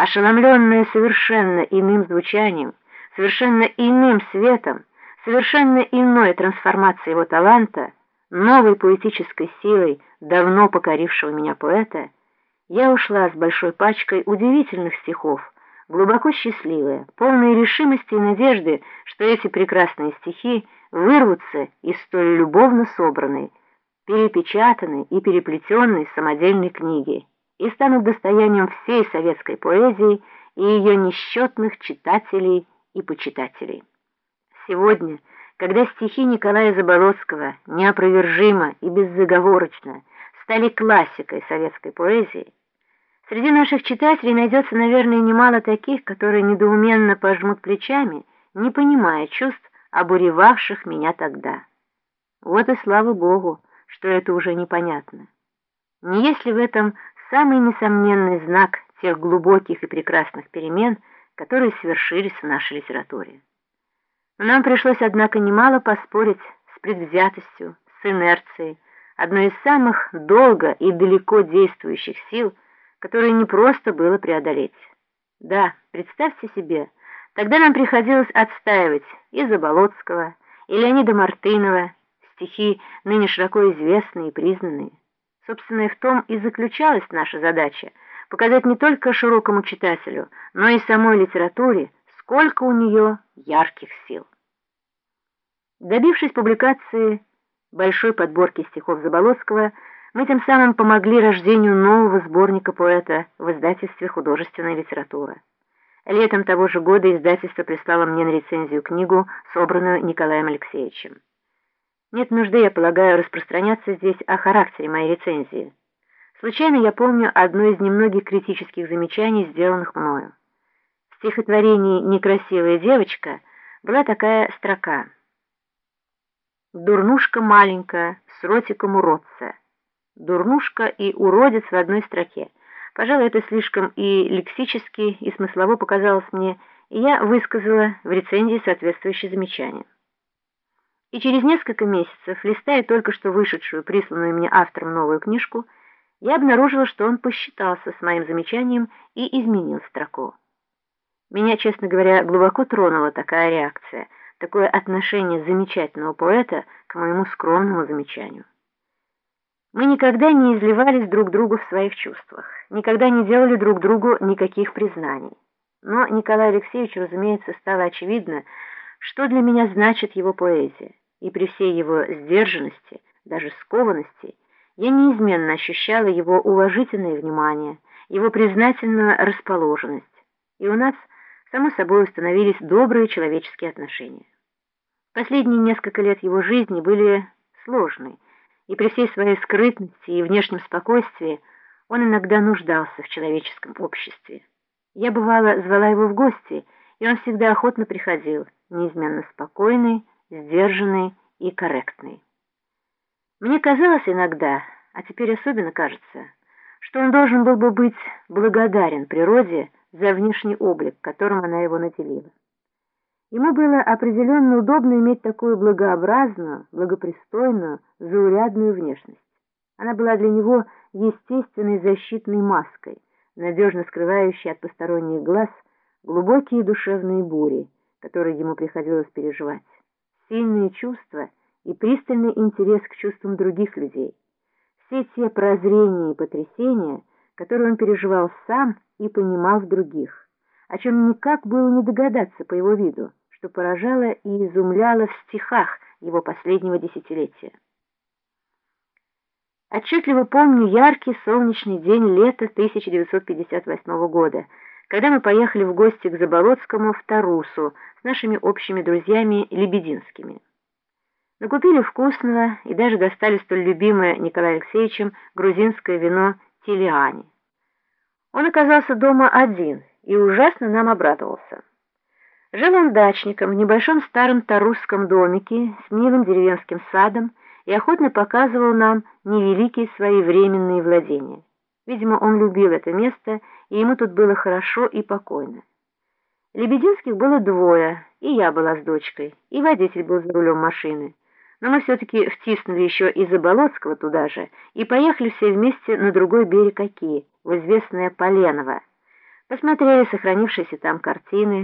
ошеломленная совершенно иным звучанием, совершенно иным светом, совершенно иной трансформацией его таланта, новой поэтической силой давно покорившего меня поэта, я ушла с большой пачкой удивительных стихов, глубоко счастливая, полная решимости и надежды, что эти прекрасные стихи вырвутся из столь любовно собранной, перепечатанной и переплетенной самодельной книги и станут достоянием всей советской поэзии и ее несчетных читателей и почитателей. Сегодня, когда стихи Николая Заболоцкого неопровержимо и беззаговорочно стали классикой советской поэзии, среди наших читателей найдется, наверное, немало таких, которые недоуменно пожмут плечами, не понимая чувств, обуревавших меня тогда. Вот и слава Богу, что это уже непонятно. Не если в этом самый несомненный знак тех глубоких и прекрасных перемен, которые свершились в нашей литературе. Но нам пришлось, однако, немало поспорить с предвзятостью, с инерцией, одной из самых долго и далеко действующих сил, которые не просто было преодолеть. Да, представьте себе, тогда нам приходилось отстаивать и Заболоцкого, и Леонида Мартынова, стихи, ныне широко известные и признанные. Собственно, и в том и заключалась наша задача — показать не только широкому читателю, но и самой литературе, сколько у нее ярких сил. Добившись публикации большой подборки стихов Заболоцкого, мы тем самым помогли рождению нового сборника поэта в издательстве «Художественная литература». Летом того же года издательство прислало мне на рецензию книгу, собранную Николаем Алексеевичем. Нет нужды, я полагаю, распространяться здесь о характере моей рецензии. Случайно я помню одно из немногих критических замечаний, сделанных мною. В стихотворении «Некрасивая девочка» была такая строка «Дурнушка маленькая, с ротиком уродца». «Дурнушка» и «уродец» в одной строке. Пожалуй, это слишком и лексически, и смыслово показалось мне, и я высказала в рецензии соответствующее замечание. И через несколько месяцев, листая только что вышедшую, присланную мне автором новую книжку, я обнаружила, что он посчитался с моим замечанием и изменил строку. Меня, честно говоря, глубоко тронула такая реакция, такое отношение замечательного поэта к моему скромному замечанию. Мы никогда не изливались друг другу в своих чувствах, никогда не делали друг другу никаких признаний. Но Николаю Алексеевичу, разумеется, стало очевидно, что для меня значит его поэзия и при всей его сдержанности, даже скованности, я неизменно ощущала его уважительное внимание, его признательную расположенность, и у нас, само собой, установились добрые человеческие отношения. Последние несколько лет его жизни были сложны, и при всей своей скрытности и внешнем спокойствии он иногда нуждался в человеческом обществе. Я, бывало, звала его в гости, и он всегда охотно приходил, неизменно спокойный, сдержанный и корректный. Мне казалось иногда, а теперь особенно кажется, что он должен был бы быть благодарен природе за внешний облик, которым она его наделила. Ему было определенно удобно иметь такую благообразную, благопристойную, заурядную внешность. Она была для него естественной защитной маской, надежно скрывающей от посторонних глаз глубокие душевные бури, которые ему приходилось переживать сильные чувства и пристальный интерес к чувствам других людей. Все те прозрения и потрясения, которые он переживал сам и понимал в других, о чем никак было не догадаться по его виду, что поражало и изумляло в стихах его последнего десятилетия. Отчетливо помню яркий солнечный день лета 1958 года, когда мы поехали в гости к Заболоцкому в Тарусу с нашими общими друзьями Лебединскими. Накупили вкусного и даже достали столь любимое Николаем Алексеевичем грузинское вино Тилиани. Он оказался дома один и ужасно нам обрадовался. Жил он дачником в небольшом старом тарусском домике с милым деревенским садом и охотно показывал нам невеликие свои временные владения. Видимо, он любил это место, и ему тут было хорошо и покойно. Лебединских было двое, и я была с дочкой, и водитель был за рулем машины. Но мы все-таки втиснули еще и Заболоцкого туда же, и поехали все вместе на другой берег Оки, в известное Поленово. Посмотрели сохранившиеся там картины,